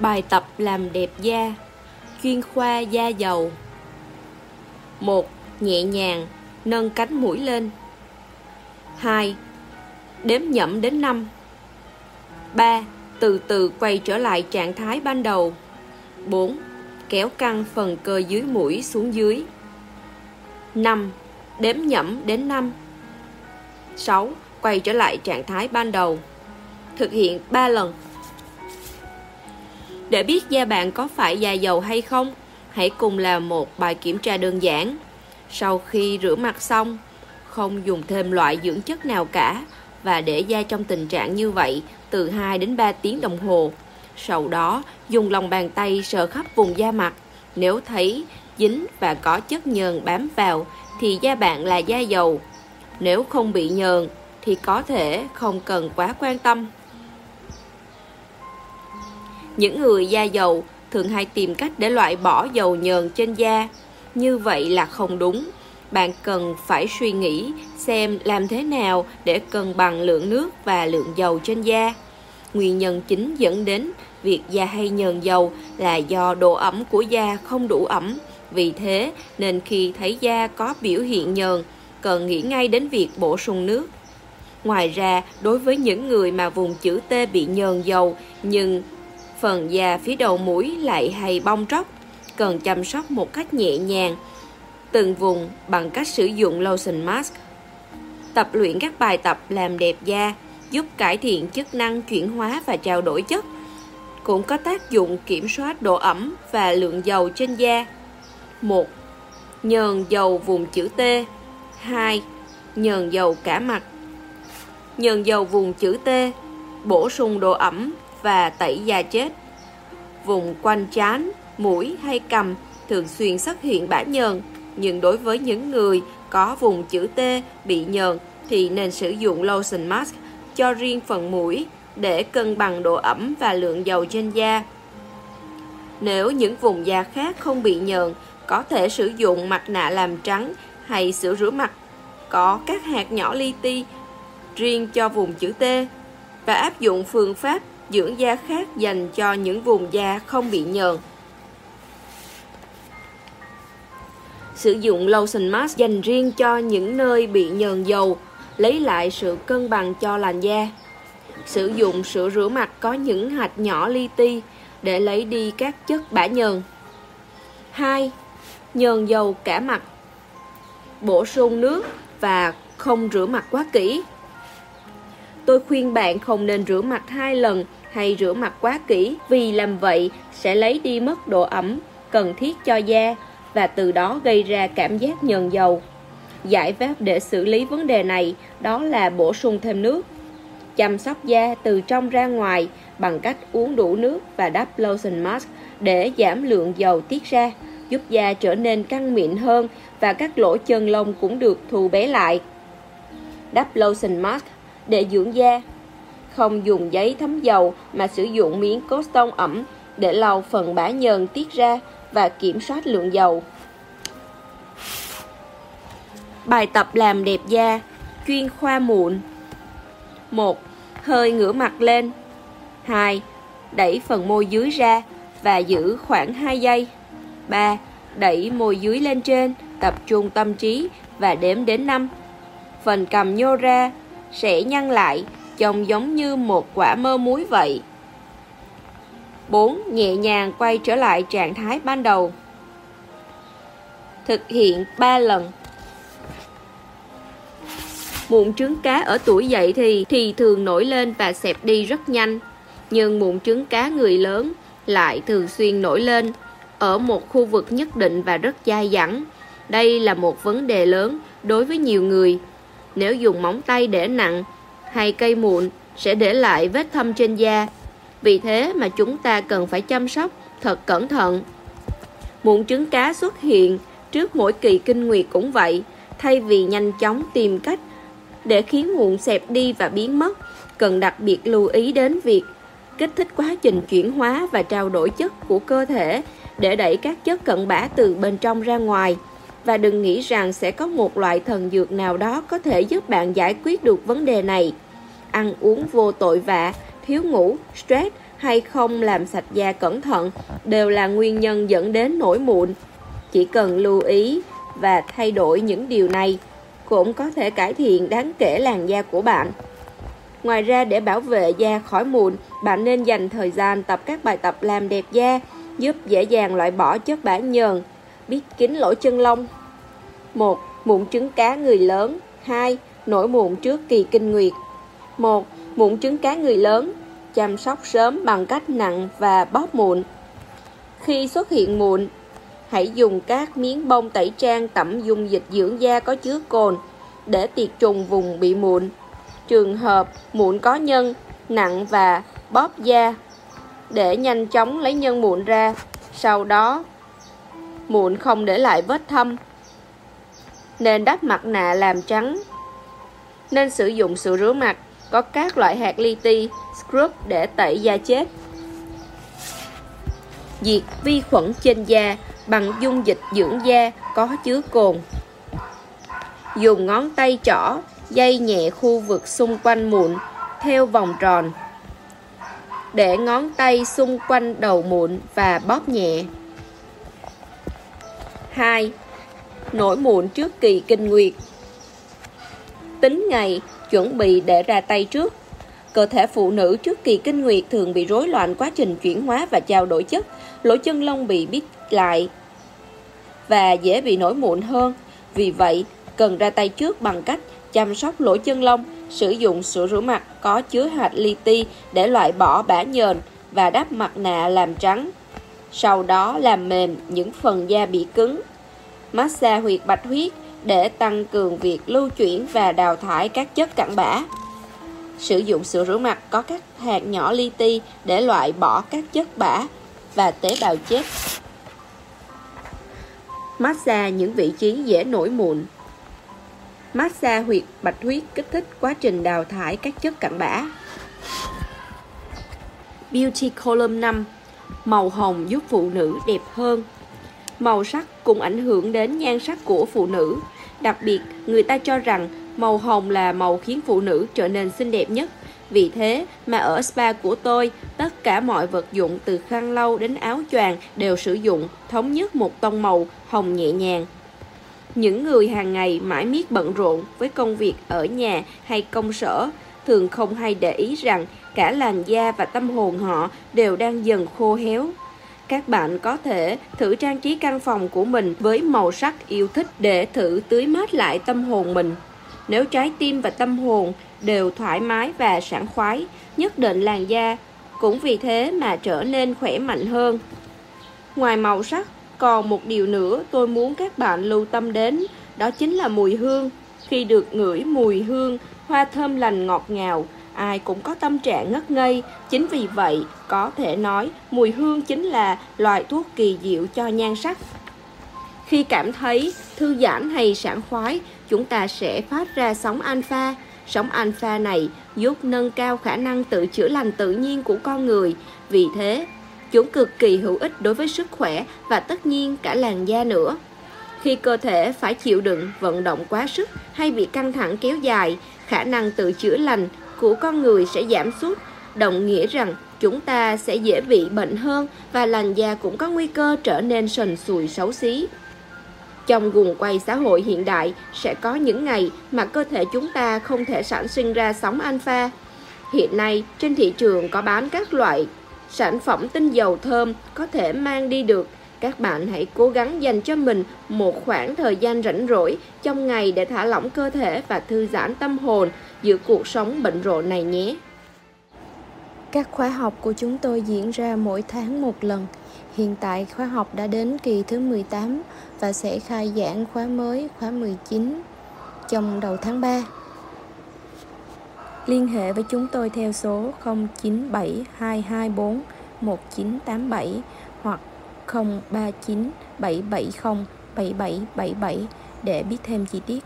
Bài tập làm đẹp da Chuyên khoa da dầu 1. Nhẹ nhàng, Nâng cánh mũi lên 2. Đếm nhẩm đến 5 3. Từ từ quay trở lại trạng thái ban đầu 4. Kéo căng phần cơ dưới mũi xuống dưới 5. Đếm nhẩm đến 5 6. Quay trở lại trạng thái ban đầu Thực hiện 3 lần để biết da bạn có phải da dầu hay không, hãy cùng làm một bài kiểm tra đơn giản. Sau khi rửa mặt xong, không dùng thêm loại dưỡng chất nào cả và để da trong tình trạng như vậy từ 2 đến 3 tiếng đồng hồ. Sau đó, dùng lòng bàn tay sờ khắp vùng da mặt. Nếu thấy dính và có chất nhờn bám vào thì da bạn là da dầu. Nếu không bị nhờn thì có thể không cần quá quan tâm những người da dầu thường hay tìm cách để loại bỏ dầu nhờn trên da. Như vậy là không đúng. Bạn cần phải suy nghĩ xem làm thế nào để cân bằng lượng nước và lượng dầu trên da. Nguyên nhân chính dẫn đến việc da hay nhờn dầu là do độ ẩm của da không đủ ẩm. Vì thế nên khi thấy da có biểu hiện nhờn, cần nghĩ ngay đến việc bổ sung nước. Ngoài ra, đối với những người mà vùng chữ T bị nhờn dầu nhưng phần da phía đầu mũi lại hay bong tróc, cần chăm sóc một cách nhẹ nhàng, từng vùng bằng cách sử dụng lotion mask. Tập luyện các bài tập làm đẹp da giúp cải thiện chức năng chuyển hóa và trao đổi chất, cũng có tác dụng kiểm soát độ ẩm và lượng dầu trên da. 1. Nhờn dầu vùng chữ T 2. Nhờn dầu cả mặt Nhờn dầu vùng chữ T bổ sung độ ẩm và tẩy da chết. Vùng quanh trán, mũi hay cằm thường xuyên xuất hiện bã nhờn, nhưng đối với những người có vùng chữ T bị nhờn thì nên sử dụng lotion mask cho riêng phần mũi để cân bằng độ ẩm và lượng dầu trên da. Nếu những vùng da khác không bị nhờn, có thể sử dụng mặt nạ làm trắng hay sữa rửa mặt có các hạt nhỏ li ti riêng cho vùng chữ T và áp dụng phương pháp dưỡng da khác dành cho những vùng da không bị nhờn. Sử dụng lotion mask dành riêng cho những nơi bị nhờn dầu, lấy lại sự cân bằng cho làn da. Sử dụng sữa rửa mặt có những hạt nhỏ li ti để lấy đi các chất bã nhờn. 2. Nhờn dầu cả mặt Bổ sung nước và không rửa mặt quá kỹ tôi khuyên bạn không nên rửa mặt hai lần hay rửa mặt quá kỹ vì làm vậy sẽ lấy đi mất độ ẩm cần thiết cho da và từ đó gây ra cảm giác nhờn dầu. Giải pháp để xử lý vấn đề này đó là bổ sung thêm nước. Chăm sóc da từ trong ra ngoài bằng cách uống đủ nước và đắp lotion mask để giảm lượng dầu tiết ra, giúp da trở nên căng mịn hơn và các lỗ chân lông cũng được thu bé lại. Đắp lotion mask để dưỡng da không dùng giấy thấm dầu mà sử dụng miếng cốt tông ẩm để lau phần bã nhờn tiết ra và kiểm soát lượng dầu. Bài tập làm đẹp da chuyên khoa mụn 1. Hơi ngửa mặt lên 2. Đẩy phần môi dưới ra và giữ khoảng 2 giây 3. Đẩy môi dưới lên trên, tập trung tâm trí và đếm đến 5 Phần cầm nhô ra, sẽ nhăn lại chồng giống như một quả mơ muối vậy. 4. Nhẹ nhàng quay trở lại trạng thái ban đầu. Thực hiện 3 lần. Mụn trứng cá ở tuổi dậy thì thì thường nổi lên và xẹp đi rất nhanh, nhưng mụn trứng cá người lớn lại thường xuyên nổi lên ở một khu vực nhất định và rất dai dẳng. Đây là một vấn đề lớn đối với nhiều người. Nếu dùng móng tay để nặng hay cây mụn sẽ để lại vết thâm trên da. Vì thế mà chúng ta cần phải chăm sóc thật cẩn thận. Mụn trứng cá xuất hiện trước mỗi kỳ kinh nguyệt cũng vậy, thay vì nhanh chóng tìm cách để khiến mụn xẹp đi và biến mất, cần đặc biệt lưu ý đến việc kích thích quá trình chuyển hóa và trao đổi chất của cơ thể để đẩy các chất cận bã từ bên trong ra ngoài và đừng nghĩ rằng sẽ có một loại thần dược nào đó có thể giúp bạn giải quyết được vấn đề này ăn uống vô tội vạ, thiếu ngủ, stress hay không làm sạch da cẩn thận đều là nguyên nhân dẫn đến nổi mụn. Chỉ cần lưu ý và thay đổi những điều này cũng có thể cải thiện đáng kể làn da của bạn. Ngoài ra để bảo vệ da khỏi mụn, bạn nên dành thời gian tập các bài tập làm đẹp da, giúp dễ dàng loại bỏ chất bã nhờn, biết kín lỗ chân lông. 1. Mụn trứng cá người lớn 2. Nổi mụn trước kỳ kinh nguyệt 1. Mụn trứng cá người lớn Chăm sóc sớm bằng cách nặng và bóp mụn Khi xuất hiện mụn, hãy dùng các miếng bông tẩy trang tẩm dung dịch dưỡng da có chứa cồn để tiệt trùng vùng bị mụn. Trường hợp mụn có nhân, nặng và bóp da để nhanh chóng lấy nhân mụn ra. Sau đó, mụn không để lại vết thâm. Nên đắp mặt nạ làm trắng. Nên sử dụng sữa rửa mặt có các loại hạt li ti, scrub để tẩy da chết. Diệt vi khuẩn trên da bằng dung dịch dưỡng da có chứa cồn. Dùng ngón tay trỏ, dây nhẹ khu vực xung quanh mụn theo vòng tròn. Để ngón tay xung quanh đầu mụn và bóp nhẹ. 2. Nổi mụn trước kỳ kinh nguyệt Tính ngày chuẩn bị để ra tay trước. Cơ thể phụ nữ trước kỳ kinh nguyệt thường bị rối loạn quá trình chuyển hóa và trao đổi chất, lỗ chân lông bị bít lại và dễ bị nổi mụn hơn. Vì vậy, cần ra tay trước bằng cách chăm sóc lỗ chân lông, sử dụng sữa rửa mặt có chứa hạt li ti để loại bỏ bã nhờn và đắp mặt nạ làm trắng. Sau đó làm mềm những phần da bị cứng. Massage huyệt bạch huyết để tăng cường việc lưu chuyển và đào thải các chất cặn bã. Sử dụng sữa rửa mặt có các hạt nhỏ li ti để loại bỏ các chất bã và tế bào chết. Massage những vị trí dễ nổi mụn. Massage huyệt bạch huyết kích thích quá trình đào thải các chất cặn bã. Beauty Column 5 Màu hồng giúp phụ nữ đẹp hơn màu sắc cũng ảnh hưởng đến nhan sắc của phụ nữ. Đặc biệt, người ta cho rằng màu hồng là màu khiến phụ nữ trở nên xinh đẹp nhất. Vì thế mà ở spa của tôi, tất cả mọi vật dụng từ khăn lau đến áo choàng đều sử dụng thống nhất một tông màu hồng nhẹ nhàng. Những người hàng ngày mãi miết bận rộn với công việc ở nhà hay công sở thường không hay để ý rằng cả làn da và tâm hồn họ đều đang dần khô héo. Các bạn có thể thử trang trí căn phòng của mình với màu sắc yêu thích để thử tưới mát lại tâm hồn mình. Nếu trái tim và tâm hồn đều thoải mái và sảng khoái, nhất định làn da cũng vì thế mà trở nên khỏe mạnh hơn. Ngoài màu sắc, còn một điều nữa tôi muốn các bạn lưu tâm đến, đó chính là mùi hương. Khi được ngửi mùi hương, hoa thơm lành ngọt ngào, ai cũng có tâm trạng ngất ngây. Chính vì vậy, có thể nói mùi hương chính là loại thuốc kỳ diệu cho nhan sắc. Khi cảm thấy thư giãn hay sảng khoái, chúng ta sẽ phát ra sóng alpha. Sóng alpha này giúp nâng cao khả năng tự chữa lành tự nhiên của con người. Vì thế, chúng cực kỳ hữu ích đối với sức khỏe và tất nhiên cả làn da nữa. Khi cơ thể phải chịu đựng vận động quá sức hay bị căng thẳng kéo dài, khả năng tự chữa lành của con người sẽ giảm sút, đồng nghĩa rằng chúng ta sẽ dễ bị bệnh hơn và làn da cũng có nguy cơ trở nên sần sùi xấu xí. Trong guồng quay xã hội hiện đại sẽ có những ngày mà cơ thể chúng ta không thể sản sinh ra sóng alpha. Hiện nay trên thị trường có bán các loại sản phẩm tinh dầu thơm có thể mang đi được các bạn hãy cố gắng dành cho mình một khoảng thời gian rảnh rỗi trong ngày để thả lỏng cơ thể và thư giãn tâm hồn giữa cuộc sống bận rộn này nhé. Các khóa học của chúng tôi diễn ra mỗi tháng một lần. Hiện tại, khóa học đã đến kỳ thứ 18 và sẽ khai giảng khóa mới, khóa 19 trong đầu tháng 3. Liên hệ với chúng tôi theo số 0972241987 039 770 7777 để biết thêm chi tiết.